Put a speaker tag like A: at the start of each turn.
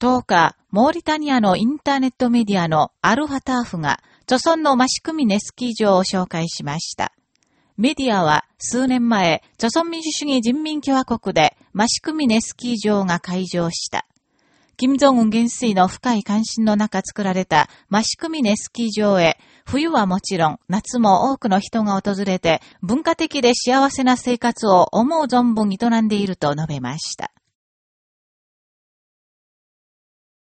A: 10日、モーリタニアのインターネットメディアのアルファターフが、著村のマシクミネスキー場を紹介しました。メディアは数年前、著村民主主義人民共和国でマシクミネスキー場が開場した。金正恩元帥の深い関心の中作られたマシクミネスキー場へ、冬はもちろん夏も多くの人が訪れて文化的で幸せな生活を思う存分営んでいると述べました。